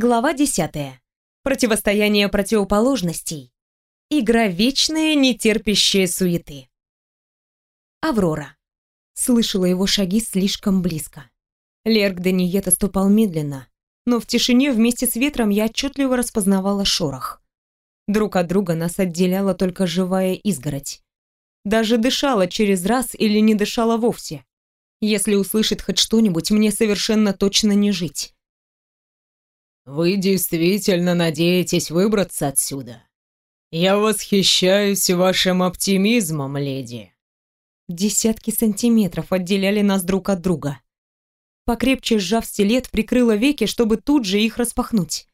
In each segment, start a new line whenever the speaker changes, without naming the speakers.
Глава 10. Противостояние противоположностей. Игра вечная, нетерпящая суеты. Аврора. Слышала его шаги слишком близко. Лерк Даниета ступал медленно, но в тишине вместе с ветром я отчетливо распознавала шорох. Друг от друга нас отделяла только живая изгородь. Даже дышала через раз или не дышала вовсе. Если услышит хоть что-нибудь, мне совершенно точно не жить.
«Вы действительно надеетесь выбраться отсюда? Я восхищаюсь вашим оптимизмом, леди».
Десятки сантиметров отделяли нас друг от друга. Покрепче сжав стилет, прикрыла веки, чтобы тут же их распахнуть.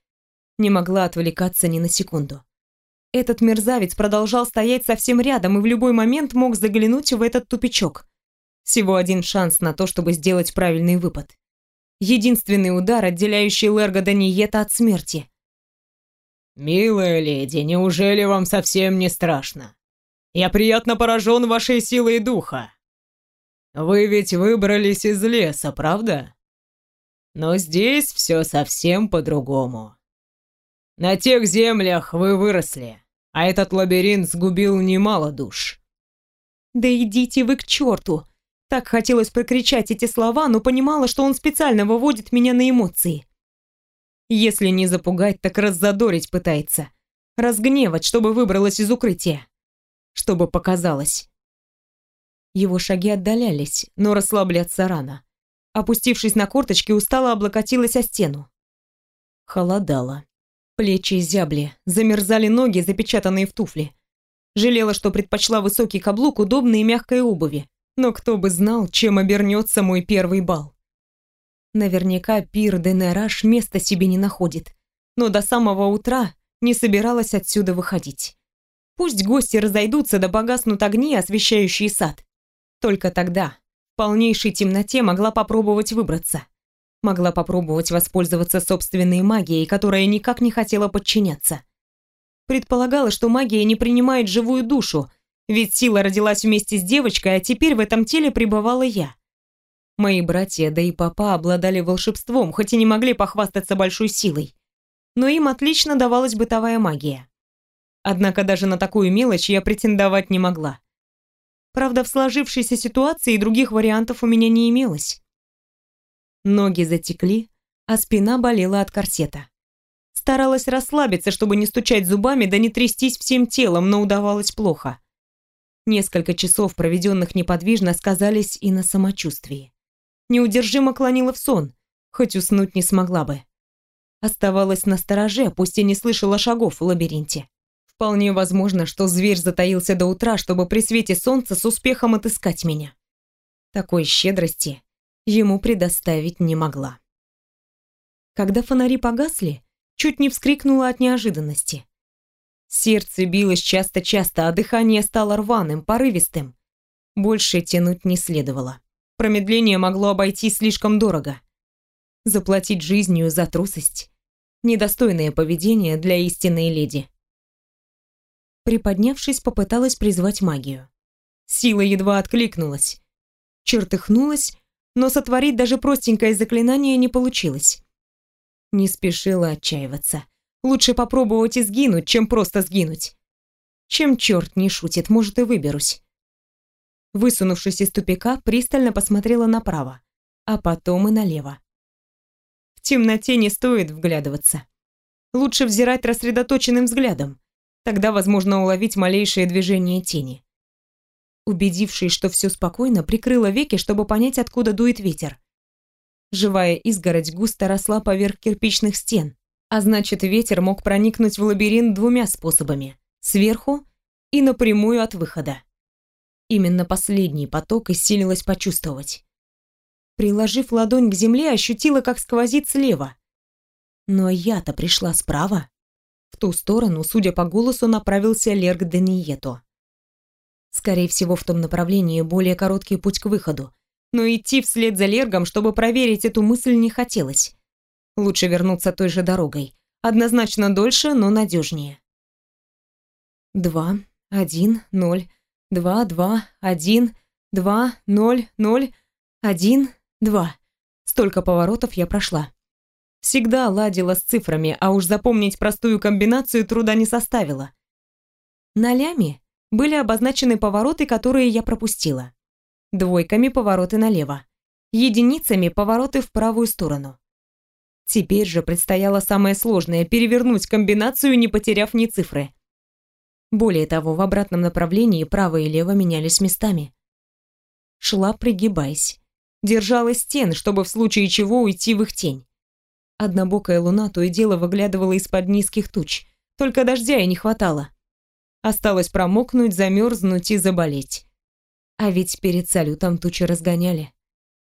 Не могла отвлекаться ни на секунду. Этот мерзавец продолжал стоять совсем рядом и в любой момент мог заглянуть в этот тупичок. Всего один шанс на то, чтобы сделать правильный выпад. Единственный удар, отделяющий Лерго Даниета от смерти.
«Милая леди, неужели вам совсем не страшно? Я приятно поражен вашей силой духа. Вы ведь выбрались из леса, правда? Но здесь все совсем по-другому. На тех землях вы выросли, а этот лабиринт сгубил немало душ».
«Да идите вы к черту!» Так хотелось прокричать эти слова, но понимала, что он специально выводит меня на эмоции. Если не запугать, так раззадорить пытается. Разгневать, чтобы выбралась из укрытия. Чтобы показалось. Его шаги отдалялись, но расслабляться рано. Опустившись на корточки, устало облокотилась о стену. Холодало. Плечи зябли, замерзали ноги, запечатанные в туфли. Жалела, что предпочла высокий каблук удобной и мягкой обуви. Но кто бы знал, чем обернется мой первый бал. Наверняка пир Денераш места себе не находит. Но до самого утра не собиралась отсюда выходить. Пусть гости разойдутся да погаснут огни, освещающие сад. Только тогда, в полнейшей темноте, могла попробовать выбраться. Могла попробовать воспользоваться собственной магией, которая никак не хотела подчиняться. Предполагала, что магия не принимает живую душу, ведь сила родилась вместе с девочкой, а теперь в этом теле пребывала я. Мои братья, да и папа обладали волшебством, хоть и не могли похвастаться большой силой. Но им отлично давалась бытовая магия. Однако даже на такую мелочь я претендовать не могла. Правда, в сложившейся ситуации других вариантов у меня не имелось. Ноги затекли, а спина болела от корсета. Старалась расслабиться, чтобы не стучать зубами, да не трястись всем телом, но удавалось плохо. Несколько часов, проведенных неподвижно, сказались и на самочувствии. Неудержимо клонила в сон, хоть уснуть не смогла бы. Оставалась на стороже, пусть и не слышала шагов в лабиринте. Вполне возможно, что зверь затаился до утра, чтобы при свете солнца с успехом отыскать меня. Такой щедрости ему предоставить не могла. Когда фонари погасли, чуть не вскрикнула от неожиданности. Сердце билось часто-часто, а дыхание стало рваным, порывистым. Больше тянуть не следовало. Промедление могло обойтись слишком дорого. Заплатить жизнью за трусость – недостойное поведение для истинной леди. Приподнявшись, попыталась призвать магию. Сила едва откликнулась. Чертыхнулась, но сотворить даже простенькое заклинание не получилось. Не спешила отчаиваться. Лучше попробовать и сгинуть, чем просто сгинуть. Чем черт не шутит, может и выберусь. Высунувшись из тупика, пристально посмотрела направо, а потом и налево. В темноте не стоит вглядываться. Лучше взирать рассредоточенным взглядом. Тогда возможно уловить малейшее движение тени. Убедившись, что все спокойно, прикрыла веки, чтобы понять, откуда дует ветер. Живая изгородь густо росла поверх кирпичных стен, а значит, ветер мог проникнуть в лабиринт двумя способами – сверху и напрямую от выхода. Именно последний поток иссилилось почувствовать. Приложив ладонь к земле, ощутила, как сквозит слева. Но я-то пришла справа. В ту сторону, судя по голосу, направился Лерг Данието. Скорее всего, в том направлении более короткий путь к выходу. Но идти вслед за Лергом, чтобы проверить эту мысль, не хотелось. Лучше вернуться той же дорогой. Однозначно дольше, но надежнее. Два, один, ноль, два, два, один, два, ноль, ноль, один, два. Столько поворотов я прошла. Всегда ладила с цифрами, а уж запомнить простую комбинацию труда не составило. На ляме были обозначены повороты, которые я пропустила. Двойками повороты налево, единицами повороты в правую сторону. Теперь же предстояло самое сложное – перевернуть комбинацию, не потеряв ни цифры. Более того, в обратном направлении право и лево менялись местами. Шла, пригибаясь. Держалась стен, чтобы в случае чего уйти в их тень. Однобокая луна то и дело выглядывала из-под низких туч. Только дождя и не хватало. Осталось промокнуть, замерзнуть и заболеть. А ведь перед салютом тучи разгоняли.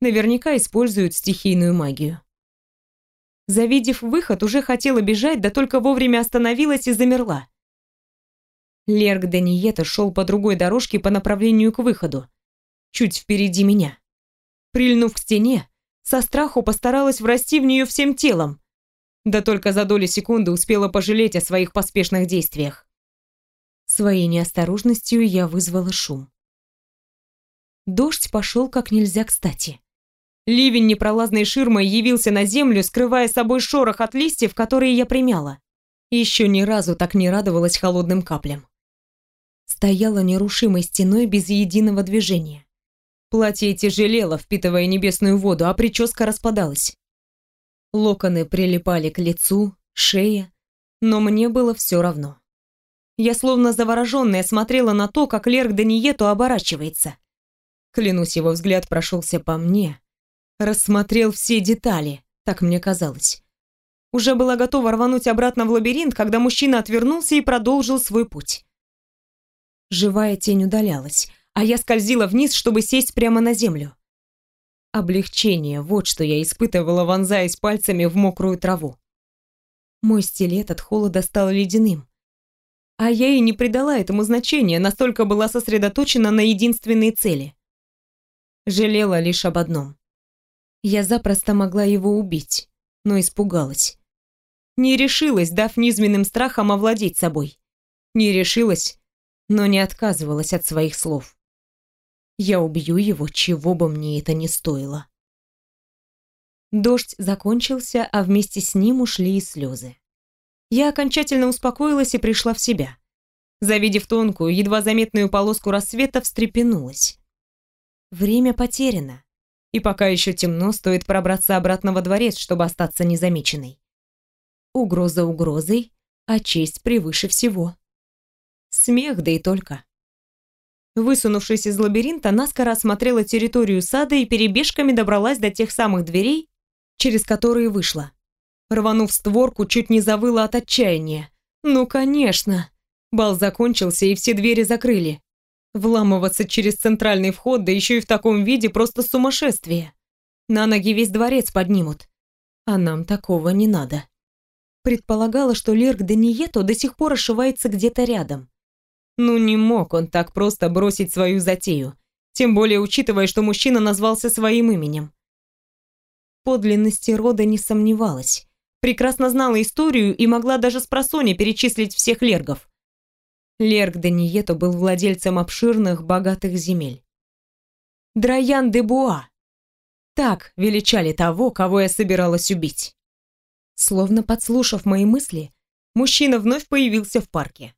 Наверняка используют стихийную магию. Завидев выход, уже хотела бежать, да только вовремя остановилась и замерла. Лерк Даниета шел по другой дорожке по направлению к выходу, чуть впереди меня. Прильнув к стене, со страху постаралась врасти в нее всем телом, да только за доли секунды успела пожалеть о своих поспешных действиях. Своей неосторожностью я вызвала шум. Дождь пошел как нельзя кстати. Ливень непролазной ширмой явился на землю, скрывая собой шорох от листьев, которые я примяла. Еще ни разу так не радовалась холодным каплям. Стояла нерушимой стеной без единого движения. Платье тяжелело, впитывая небесную воду, а прическа распадалась. Локоны прилипали к лицу, шее, но мне было все равно. Я словно завороженная смотрела на то, как Лерк Даниету оборачивается. Клянусь, его взгляд прошелся по мне, рассмотрел все детали, так мне казалось. Уже была готова рвануть обратно в лабиринт, когда мужчина отвернулся и продолжил свой путь. Живая тень удалялась, а я скользила вниз, чтобы сесть прямо на землю. Облегчение, вот что я испытывала, вонзаясь пальцами в мокрую траву. Мой стилет от холода стал ледяным. А я и не придала этому значения, настолько была сосредоточена на единственной цели. Жалела лишь об одном. Я запросто могла его убить, но испугалась. Не решилась, дав низменным страхам овладеть собой. Не решилась, но не отказывалась от своих слов. Я убью его, чего бы мне это ни стоило. Дождь закончился, а вместе с ним ушли и слезы. Я окончательно успокоилась и пришла в себя. Завидев тонкую, едва заметную полоску рассвета, встрепенулась. Время потеряно. И пока еще темно, стоит пробраться обратно во дворец, чтобы остаться незамеченной. Угроза угрозой, а честь превыше всего. Смех, да и только. Высунувшись из лабиринта, наскоро осмотрела территорию сада и перебежками добралась до тех самых дверей, через которые вышла. Рванув створку, чуть не завыла от отчаяния. Ну, конечно. Бал закончился, и все двери закрыли. Вламываться через центральный вход, да еще и в таком виде, просто сумасшествие. На ноги весь дворец поднимут. А нам такого не надо. Предполагала, что Лерк Данието до сих пор ошивается где-то рядом. Ну не мог он так просто бросить свою затею, тем более учитывая, что мужчина назвался своим именем. Подлинности рода не сомневалась. Прекрасно знала историю и могла даже с просони перечислить всех лергов. Лерг Данието был владельцем обширных, богатых земель. Драян де Буа. Так величали того, кого я собиралась убить. Словно подслушав мои мысли, мужчина вновь появился в парке.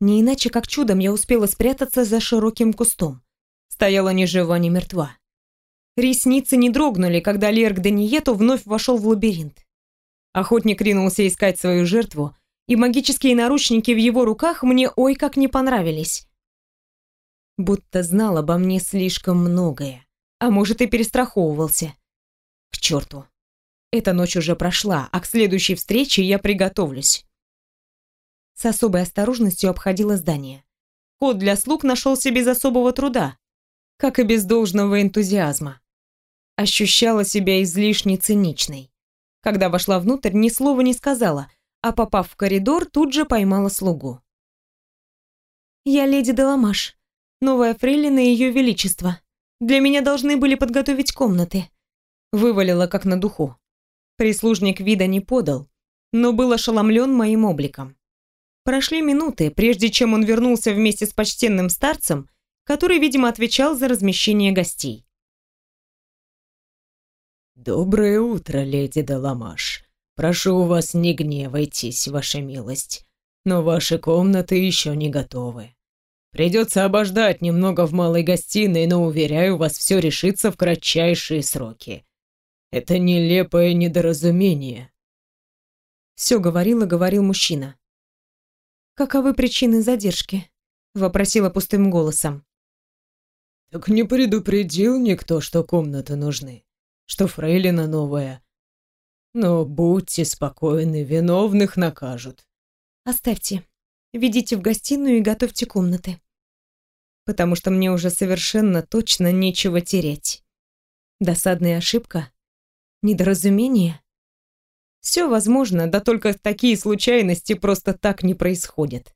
Не иначе как чудом я успела спрятаться за широким кустом. Стояла ни жива, ни мертва. Ресницы не дрогнули, когда Лерк Данието вновь вошел в лабиринт. Охотник ринулся искать свою жертву, и магические наручники в его руках мне ой как не понравились. Будто знал обо мне слишком многое, а может и перестраховывался. К черту. Эта ночь уже прошла, а к следующей встрече я приготовлюсь. С особой осторожностью обходила здание. Код для слуг нашелся без особого труда, как и без должного энтузиазма. Ощущала себя излишне циничной. Когда вошла внутрь, ни слова не сказала, а попав в коридор, тут же поймала слугу. «Я леди Деламаш, новая фрейлина Ее Величества. Для меня должны были подготовить комнаты». Вывалила как на духу. Прислужник вида не подал, но был ошеломлен моим обликом. Прошли минуты, прежде чем он вернулся вместе с почтенным старцем, который, видимо, отвечал за размещение гостей.
«Доброе утро, леди Деламаш», Прошу вас, не гневайтесь, ваша милость, но ваши комнаты еще не готовы. Придется обождать немного в малой гостиной, но, уверяю вас, все решится в кратчайшие сроки. Это нелепое недоразумение.
Все говорил и говорил мужчина. «Каковы причины задержки?» — вопросила пустым голосом.
«Так не предупредил никто, что комнаты нужны, что фрейлина новая. Но будьте спокойны, виновных накажут».
«Оставьте. Ведите в гостиную и готовьте комнаты», потому что мне уже совершенно точно нечего терять. Досадная ошибка? Недоразумение? Все возможно, да только такие случайности просто так не происходят.